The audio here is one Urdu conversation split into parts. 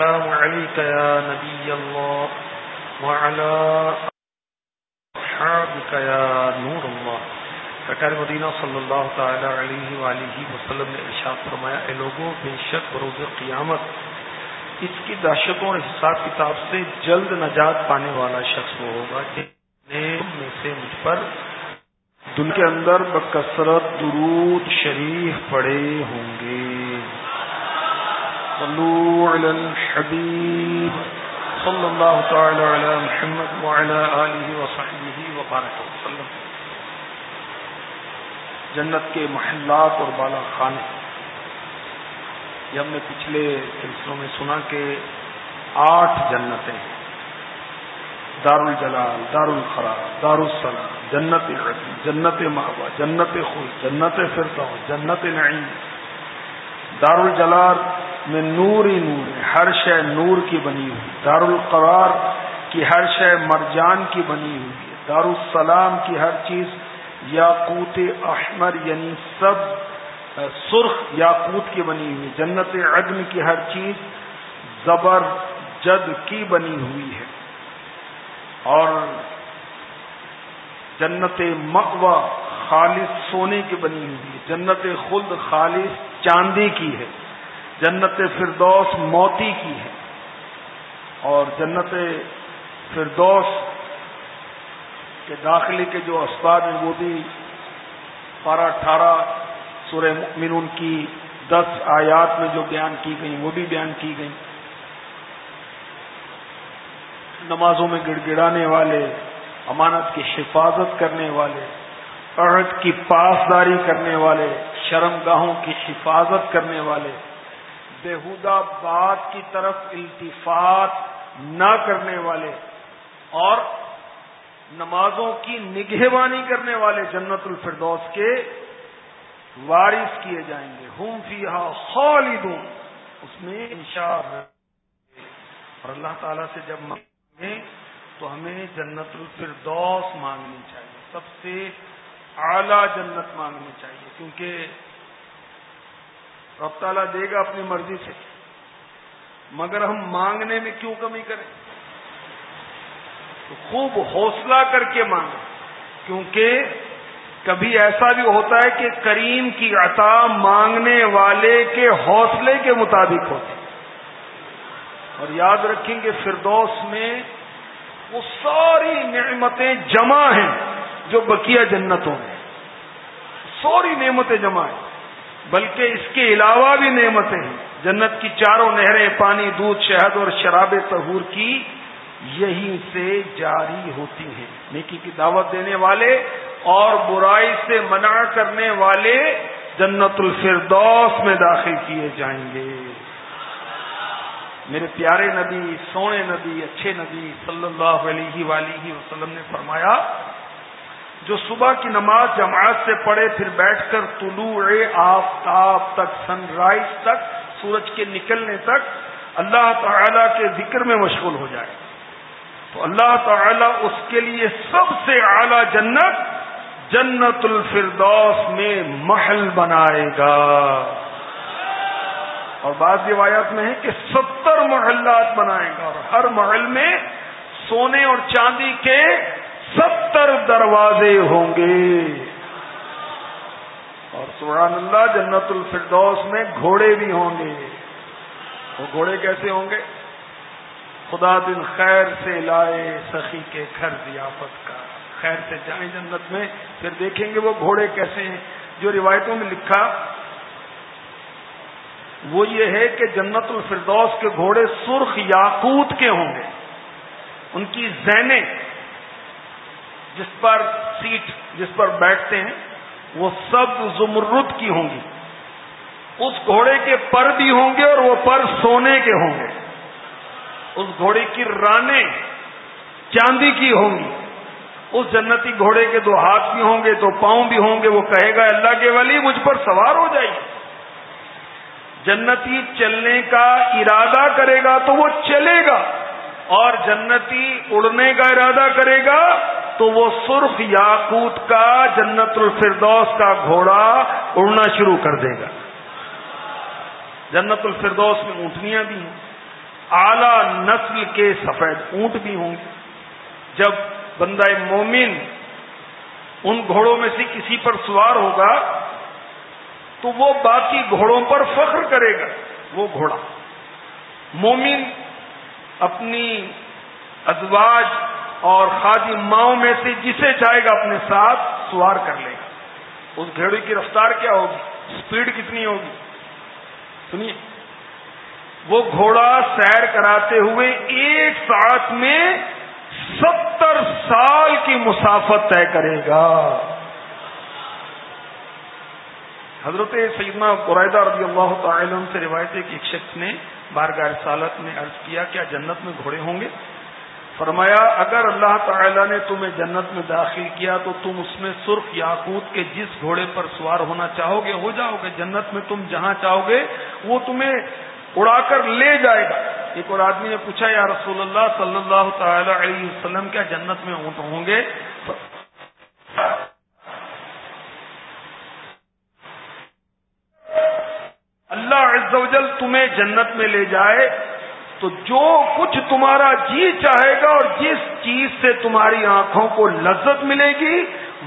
السلام عليك يا نبي الله وعلى أصحابك يا نور الله. سرکار مدینہ صلی اللہ تعالی علیہ وآلہ وسلم نے ارشاد فرمایا، اے لوگوں بے شک بروز قیامت اس کی دہشتوں اور حساب کتاب سے جلد نجات پانے والا شخص وہ ہوگا جن میں سے مجھ پر دن کے اندر بکثرت درود شریف پڑے ہوں گے. صلو علی الحبیب صلی اللہ تعالی علی محمد وعلی آلہ وصحبہ وبارک وسلم. جنت کے محلات اور بالا خانے. یہ ہم نے پچھلے سلسلوں میں سنا کہ آٹھ جنتیں دار الجلال دار الخراب دار السلام جنت جنت ماوا جنت خوش جنت فرتا جنت نعیم. دار الجلال میں نور ہی نور ہے۔ ہر شے نور کی بنی ہوئی دار القرار کی ہر شے مرجان کی بنی ہوئی ہے۔ دار السلام کی ہر چیز یاقوت احمر یعنی سب سرخ یاقوت کی بنی ہوئی جنت عدم کی ہر چیز زبر، جد کی بنی ہوئی ہے۔ اور جنت مقوا خالص سونے کی بنی ہوئی ہے۔ جنت خلد خالص چاندی کی ہے۔ جنت فردوس موتی کی ہے۔ اور جنت فردوس کے داخلے کے جو اسباب ہیں وہ بھی بارہ اٹھارہ سورہ مؤمنون کی دس آیات میں جو بیان کی گئی وہ بھی بیان کی گئی نمازوں میں گڑ گڑانے والے، امانت کی حفاظت کرنے والے، عہد کی پاسداری کرنے والے شرم گاہوں کی حفاظت کرنے والے بےحدہ بات کی طرف التفات نہ کرنے والے اور نمازوں کی نگہبانی کرنے والے جنت الفردوس کے وارث کیے جائیں گے۔ ہم فی خالدون۔ اس میں انشاء اور اللہ تعالی سے جب مانگیں تو ہمیں جنت الفردوس مانگنی چاہیے۔ سب سے اعلی جنت مانگنی چاہیے کیونکہ رب تعالیٰ دے گا اپنی مرضی سے۔ مگر ہم مانگنے میں کیوں کمی کریں؟ تو خوب حوصلہ کر کے مانگیں۔ کیونکہ کبھی ایسا بھی ہوتا ہے کہ کریم کی عطا مانگنے والے کے حوصلے کے مطابق ہوتی اور یاد رکھیں گے فردوس میں وہ ساری نعمتیں جمع ہیں جو بکیا جنتوں میں۔ سوری نعمتیں جمع ہیں۔ بلکہ اس کے علاوہ بھی نعمتیں ہیں۔ جنت کی چاروں نہریں، پانی، دودھ، شہد اور شراب تہور کی یہیں سے جاری ہوتی ہیں۔ نیکی کی دعوت دینے والے اور برائی سے منع کرنے والے جنت الفردوس میں داخل کیے جائیں گے۔ میرے پیارے نبی، سونے نبی، اچھے نبی صلی اللہ علیہ ولیہ وسلم نے فرمایا جو صبح کی نماز جماعت سے پڑھے، پھر بیٹھ کر طلوع آفتاب تک سن رائز تک، سورج کے نکلنے تک اللہ تعالی کے ذکر میں مشغول ہو جائے۔ تو اللہ تعالی اس کے لیے سب سے اعلی جنت جنت الفردوس میں محل بنائے گا۔ اور بعض روایات میں ہے کہ ستر محلات بنائے گا اور ہر محل میں سونے اور چاندی کے ستر دروازے ہوں گے۔ اور سبحان اللہ، جنت الفردوس میں گھوڑے بھی ہوں گے۔ وہ گھوڑے کیسے ہوں گے؟ خدا دن خیر سے لائے سخی کے گھر ضیافت کا۔ خیر سے جائیں جنت میں، پھر دیکھیں گے وہ گھوڑے کیسے ہیں۔ جو روایتوں میں لکھا، وہ یہ ہے کہ جنت الفردوس کے گھوڑے سرخ یاقوت کے ہوں گے۔ ان کی زینیں جس پر سیٹ جس پر بیٹھتے ہیں، وہ سب زمرد کی ہوں گی۔ اس گھوڑے کے پر بھی ہوں گے اور وہ پر سونے کے ہوں گے۔ اس گھوڑے کی رانے چاندی کی ہوں گی۔ اس جنتی گھوڑے کے دو ہاتھ بھی ہوں گے، دو پاؤں بھی ہوں گے۔ وہ کہے گا، اللہ کے ولی، مجھ پر سوار ہو جائیے۔ جنتی چلنے کا ارادہ کرے گا تو وہ چلے گا اور جنتی اڑنے کا ارادہ کرے گا تو وہ سرخ یاقوت کا جنت الفردوس کا گھوڑا اڑنا شروع کر دے گا۔ جنت الفردوس میں اونٹنیاں بھی ہیں اعلی نسل کے سفید اونٹ بھی ہوں گے۔ جب بندہ مومن ان گھوڑوں میں سے کسی پر سوار ہوگا، تو وہ باقی گھوڑوں پر فخر کرے گا، وہ گھوڑا۔ مومن اپنی ازواج اور خادی ماؤں میں سے جسے چاہے گا اپنے ساتھ سوار کر لے گا۔ اس گھوڑے کی رفتار کیا ہوگی؟ اسپیڈ کتنی ہوگی؟ سنیے۔ وہ گھوڑا سیر کراتے ہوئے ایک ساتھ میں ستر سال کی مسافت طے کرے گا۔ حضرت سیدنا قرائدہ رضی اللہ تعالی سے روایت ہے کہ ایک شخص نے بارگاہ رسالت میں عرض کیا کیا جنت میں گھوڑے ہوں گے؟ فرمایا، اگر اللہ تعالی نے تمہیں جنت میں داخل کیا تو تم اس میں سرخ یاقوت کے جس گھوڑے پر سوار ہونا چاہو گے، ہو جاؤ گے۔ جنت میں تم جہاں چاہو گے، وہ تمہیں اڑا کر لے جائے گا۔ ایک اور آدمی نے پوچھا، یا رسول اللہ صلی اللہ تعالی علیہ وسلم، کیا جنت میں اونٹ ہوں گے؟ اللہ عز و جل تمہیں جنت میں لے جائے۔ تو جو کچھ تمہارا جی چاہے گا اور جس چیز سے تمہاری آنکھوں کو لذت ملے گی،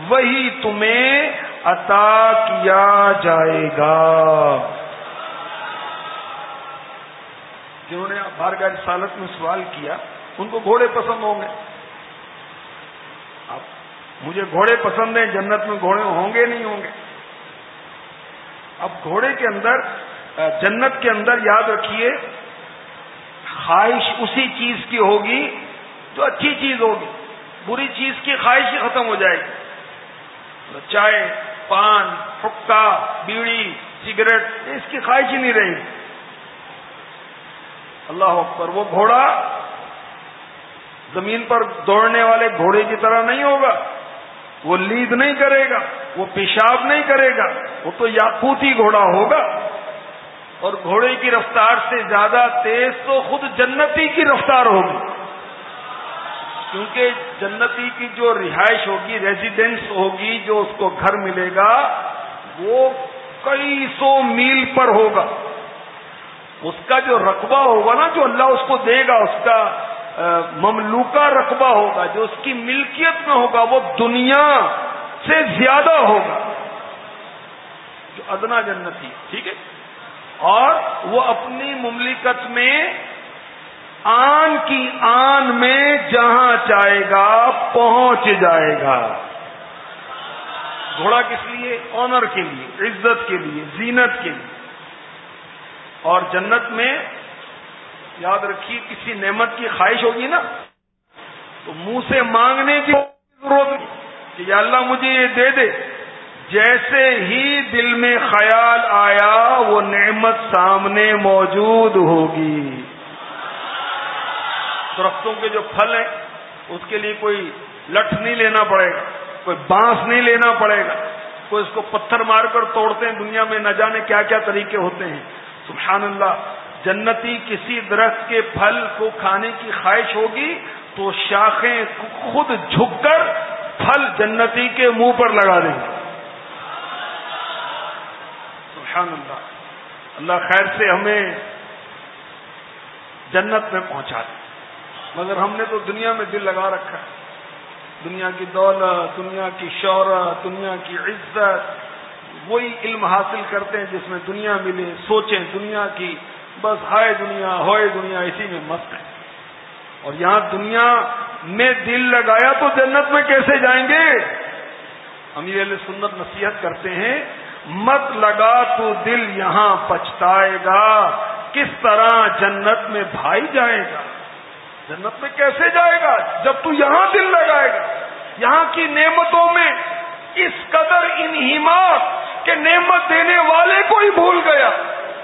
وہی تمہیں عطا کیا جائے گا۔ جنہوں نے بارگاہ رسالت میں سوال کیا، ان کو گھوڑے پسند ہوں گے۔ اب مجھے گھوڑے پسند ہیں، جنت میں گھوڑے ہوں گے، نہیں ہوں گے۔ اب گھوڑے کے اندر، جنت کے اندر یاد رکھیے خواہش اسی چیز کی ہوگی جو اچھی چیز ہوگی۔ بری چیز کی خواہش ہی ختم ہو جائے گی۔ چائے، پان پھکا بیڑی، سگریٹ، اس کی خواہش ہی نہیں رہی۔ اللہ اکبر، وہ گھوڑا زمین پر دوڑنے والے گھوڑے کی طرح نہیں ہوگا۔ وہ لید نہیں کرے گا، وہ پیشاب نہیں کرے گا، وہ تو یاقوتی گھوڑا ہوگا۔ اور گھوڑے کی رفتار سے زیادہ تیز تو خود جنتی کی رفتار ہوگی۔ کیونکہ جنتی کی جو رہائش ہوگی ریزیڈینس ہوگی، جو اس کو گھر ملے گا، وہ کئی سو میل پر ہوگا۔ اس کا جو رقبہ ہوگا نا، جو اللہ اس کو دے گا، اس کا مملوکہ رقبہ ہوگا، جو اس کی ملکیت میں ہوگا، وہ دنیا سے زیادہ ہوگا۔ جو ادنا جنتی، ٹھیک ہے؟ اور وہ اپنی مملکت میں آن کی آن میں جہاں چاہے گا پہنچ جائے گا۔ گھوڑا کس لیے؟ آنر کے لیے، عزت کے لیے، زینت کے لیے۔ اور جنت میں یاد رکھیے، کسی نعمت کی خواہش ہوگی نا؟ تو منہ سے مانگنے کی ضرورت نہیں کہ یا اللہ مجھے یہ دے دے۔ جیسے ہی دل میں خیال آیا، وہ نعمت سامنے موجود ہوگی۔ درختوں کے جو پھل ہیں، اس کے لیے کوئی لٹ نہیں لینا پڑے گا، کوئی بانس نہیں لینا پڑے گا، کوئی اس کو پتھر مار کر توڑتے ہیں، دنیا میں نہ جانے کیا کیا طریقے ہوتے ہیں۔ سبحان اللہ، جنتی کسی درخت کے پھل کو کھانے کی خواہش ہوگی تو شاخیں خود جھک کر پھل جنتی کے منہ پر لگا دیں گے۔ سبحان اللہ۔ اللہ خیر سے ہمیں جنت میں پہنچا دے۔ مگر ہم نے تو دنیا میں دل لگا رکھا ہے۔ دنیا کی دولت، دنیا کی شہرت، دنیا کی عزت، وہی علم حاصل کرتے ہیں جس میں دنیا ملے، سوچیں دنیا کی۔ بس ہائے دنیا، ہوئے دنیا، اسی میں مست ہے اور یہاں دنیا میں دل لگایا تو جنت میں کیسے جائیں گے؟ امیر علیہ سنت نصیحت کرتے ہیں مت لگا تو دل یہاں پچھتائے گا۔ کس طرح جنت میں بھائی جائے گا؟ جنت میں کیسے جائے گا؟ جب تو یہاں دل لگائے گا۔ یہاں کی نعمتوں میں اس قدر انہیمات کہ نعمت دینے والے کو ہی بھول گیا۔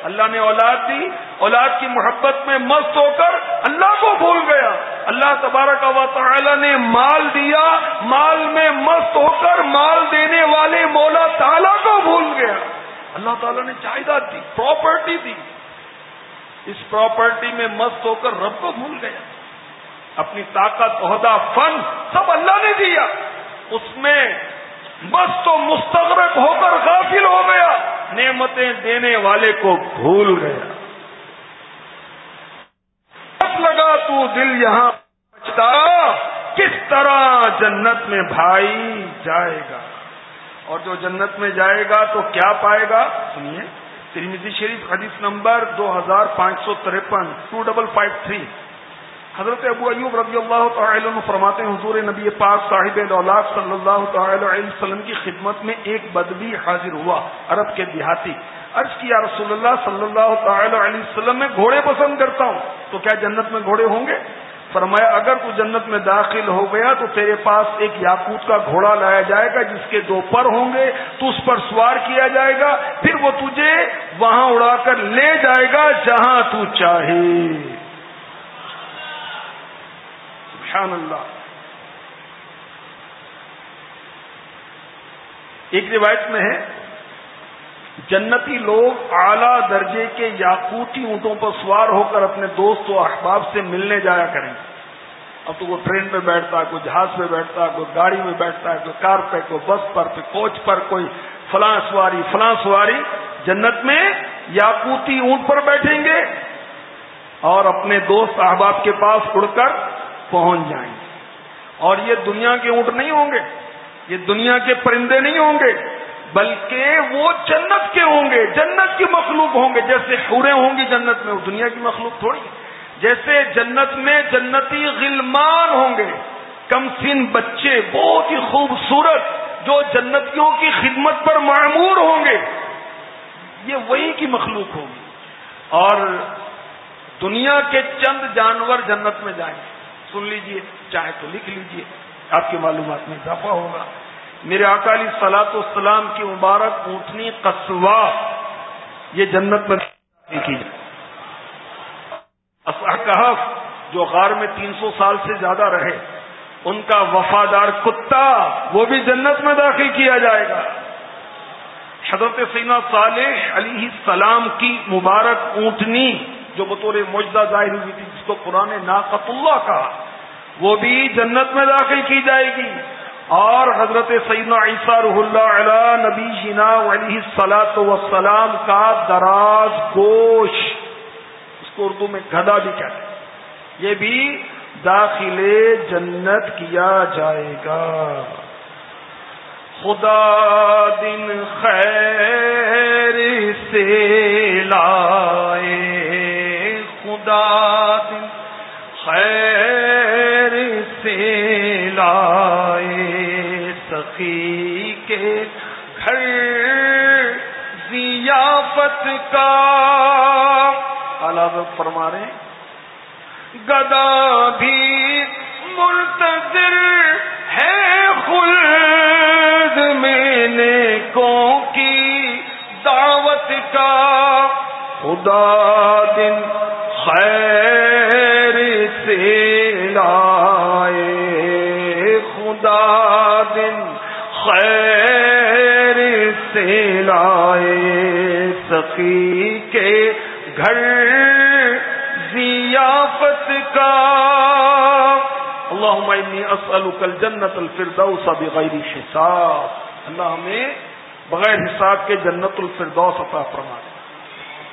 اللہ نے اولاد دی۔ اولاد کی محبت میں مست ہو کر اللہ کو بھول گیا۔ اللہ تبارک و تعالی نے مال دیا، مال میں مست ہو کر مال دینے والے مولا تعالی کو بھول گیا۔ اللہ تعالیٰ نے جائیداد the property the. Us property میں مست ہو کر رب کو بھول گیا۔ اپنی طاقت، عہدہ، فن سب اللہ نے دیا۔ اس میں بس تو مستغرق ہو کر غافل ہو گیا۔ نعمتیں دینے والے کو بھول گیا۔ لگا تو دل یہاں کس طرح جنت میں بھائی جائے گا؟ اور جو جنت میں جائے گا تو کیا پائے گا؟ سنیے ترمیزی شریف حدیث نمبر دو ہزار پانچ سو ترپن ٹو ڈبل فائیو تھری حضرت ابو ایوب رضی اللہ تعالی عنہ فرماتے ہیں، حضور نبی پاک صاحب دولاد صلی اللہ تعالی علیہ وسلم کی خدمت میں ایک بدوی حاضر ہوا عرب کے دیہاتی۔ عرض کیا رسول اللہ صلی اللہ تعالی علیہ وسلم، میں گھوڑے پسند کرتا ہوں، تو کیا جنت میں گھوڑے ہوں گے؟ فرمایا، اگر تو جنت میں داخل ہو گیا تو تیرے پاس ایک یاقوت کا گھوڑا لایا جائے گا، جس کے دو پر ہوں گے، تو اس پر سوار کیا جائے گا، پھر وہ تجھے وہاں اڑا کر لے جائے گا جہاں تو چاہے۔ سبحان اللہ۔ ایک روایت میں ہے، جنتی لوگ اعلی درجے کے یاقوتی اونٹوں پر سوار ہو کر اپنے دوست و احباب سے ملنے جایا کریں۔ اب تو وہ ٹرین پہ بیٹھتا ہے، کوئی جہاز پہ بیٹھتا ہے، کوئی گاڑی میں بیٹھتا ہے، کوئی کار پہ کوئی بس پر، کوئی کوچ پر، کوئی فلاں سواری فلاں سواری۔ جنت میں یاقوتی اونٹ پر بیٹھیں گے اور اپنے دوست احباب کے پاس اڑ کر پہنچ جائیں۔ گے اور یہ دنیا کے اونٹ نہیں ہوں گے، یہ دنیا کے پرندے نہیں ہوں گے، بلکہ وہ جنت کے ہوں گے، جنت کی مخلوق ہوں گے۔ جیسے حوریں ہوں گی جنت میں، وہ دنیا کی مخلوق تھوڑی جیسے جنت میں جنتی غلمان ہوں گے، کم سن بچے، بہت ہی خوبصورت، جو جنتیوں کی خدمت پر معمور ہوں گے، یہ وہی کی مخلوق ہوگی اور دنیا کے چند جانور جنت میں جائیں۔ گے سن لیجیے، چاہے تو لکھ لیجیے، آپ کی معلومات میں اضافہ ہوگا۔ میرے اکالی سلاط اسلام کی مبارک اونٹنی قصوا یہ جنت میں کی جو غار میں تین سو سال سے زیادہ رہے، ان کا وفادار کتا، وہ بھی جنت میں داخل کیا جائے گا۔ حضرت سینا صالح علیہ السلام کی مبارک اونٹنی جو بطور موجودہ ظاہر ہوئی تھی، جس کو قرآن ناقت اللہ کہا، وہ بھی جنت میں داخل کی جائے گی۔ اور حضرت سیدنا عیسیٰ رح اللہ علیہ نبی جینا علیہ سلاۃ وسلام کا دراز گوش، اس کو اردو میں گدا بھی کہتے ہیں۔ یہ بھی داخل جنت کیا جائے گا۔ خدا دن خیر سے لائے خدا دن خیر سے لائے سخی کے گھر ضیافت کا۔ الگ فرما رہے گدا بھی منتظر ہے خلد میں نے کو کی دعوت کا۔ خدا دن خیر سے لائے خدا دن خیر سے لائے سخی کے گھر ضیافت کا۔ اللہ اسألک الجنت الفردوس بغیر حساب۔ اللہ ہمیں بغیر حساب کے جنت الفردوس عطا فرما دے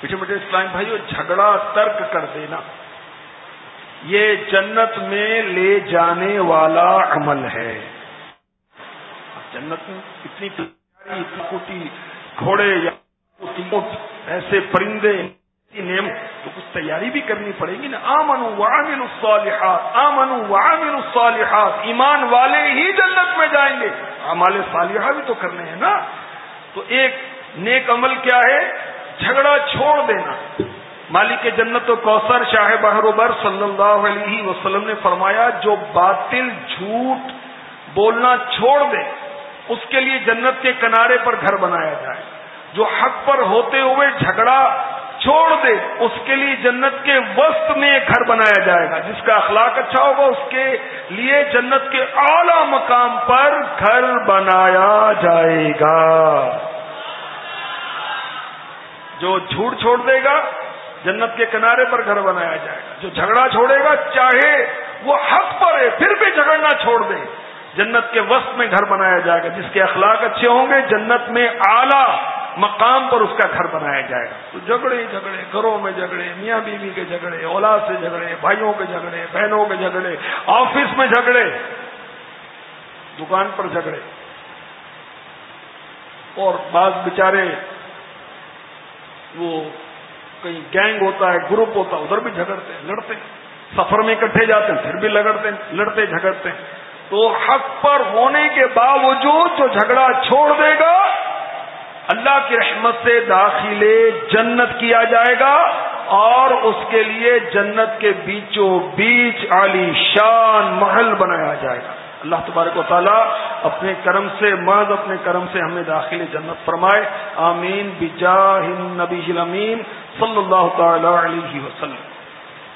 میٹھے میٹھے اسلام بھائی جھگڑا ترک کر دینا۔ یہ جنت میں لے جانے والا عمل ہے۔ جنت میں اتنی پیاری، اتنی گھوڑے یا ایسے پرندے نیم، تو کچھ تیاری بھی کرنی پڑے گی نا۔ آمن وعمل الصالحات آمن وعمل الصالحات، ایمان والے ہی جنت میں جائیں گے۔ امال صالحہ بھی تو کرنے ہیں نا۔ تو ایک نیک عمل کیا ہے؟ جھگڑا چھوڑ دینا۔ مالک جنت و کوثر شاہ بہر بر صلی اللہ علیہ وسلم نے فرمایا، جو باطل جھوٹ بولنا چھوڑ دے، اس کے لیے جنت کے کنارے پر گھر بنایا جائے۔ جو حق پر ہوتے ہوئے جھگڑا چھوڑ دے، اس کے لیے جنت کے وسط میں ایک گھر بنایا جائے گا۔ جس کا اخلاق اچھا ہوگا، اس کے لیے جنت کے اعلی مقام پر گھر بنایا جائے گا۔ جو جھوٹ چھوڑ دے گا، جنت کے کنارے پر گھر بنایا جائے گا۔ جو جھگڑا چھوڑے گا، چاہے وہ حق پر ہے، پھر بھی جھگڑنا چھوڑ دے۔ جنت کے وسط میں گھر بنایا جائے گا، جس کے اخلاق اچھے ہوں گے، جنت میں اعلی مقام پر اس کا گھر بنایا جائے گا۔ تو جھگڑے جھگڑے، گھروں میں جھگڑے، میاں بیوی کے جھگڑے، اولاد سے جھگڑے، بھائیوں کے جھگڑے، بہنوں کے جھگڑے، آفس میں جھگڑے، دکان پر جھگڑے۔ اور بعض بچارے وہ کہیں گینگ ہوتا ہے، گروپ ہوتا ہے، ادھر بھی جھگڑتے ہیں، لڑتے سفر میں اکٹھے جاتے ہیں، پھر بھی لگڑتے لڑتے جھگڑتے ہیں۔ تو حق پر ہونے کے باوجود جو جھگڑا چھوڑ دے گا، اللہ کی رحمت سے داخل جنت کیا جائے گا اور اس کے لیے جنت کے بیچوں بیچ عالی شان محل بنایا جائے گا۔ اللہ تبارک و تعالیٰ اپنے کرم سے، مرض اپنے کرم سے ہمیں داخل جنت فرمائے۔ آمین۔ بجاہ نبی امین صلی اللہ تعالی علیہ وسلم۔